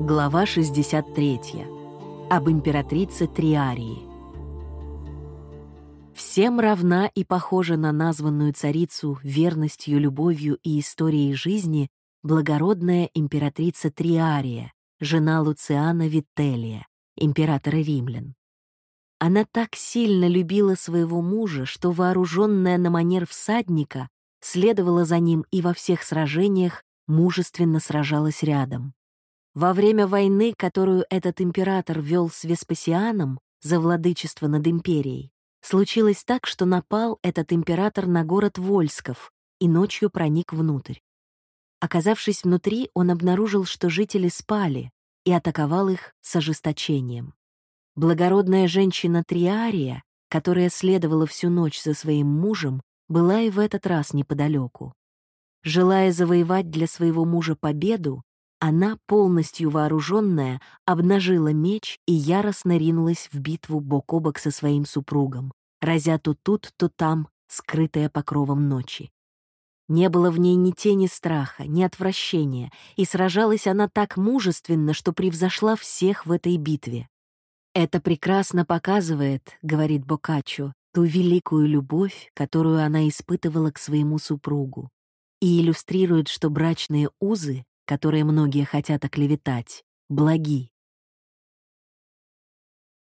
Глава 63. Об императрице Триарии. Всем равна и похожа на названную царицу верностью, любовью и историей жизни благородная императрица Триария, жена Луциана Вителия, императора римлян. Она так сильно любила своего мужа, что вооруженная на манер всадника следовала за ним и во всех сражениях мужественно сражалась рядом. Во время войны, которую этот император вел с Веспасианом за владычество над империей, случилось так, что напал этот император на город Вольсков и ночью проник внутрь. Оказавшись внутри, он обнаружил, что жители спали, и атаковал их с ожесточением. Благородная женщина Триария, которая следовала всю ночь за своим мужем, была и в этот раз неподалеку. Желая завоевать для своего мужа победу, она, полностью вооруженная, обнажила меч и яростно ринулась в битву бок о бок со своим супругом, разя то тут, то там, скрытая покровом ночи. Не было в ней ни тени страха, ни отвращения, и сражалась она так мужественно, что превзошла всех в этой битве. «Это прекрасно показывает, — говорит Бокаччо, — ту великую любовь, которую она испытывала к своему супругу, и иллюстрирует, что брачные узы которые многие хотят оклеветать, благи.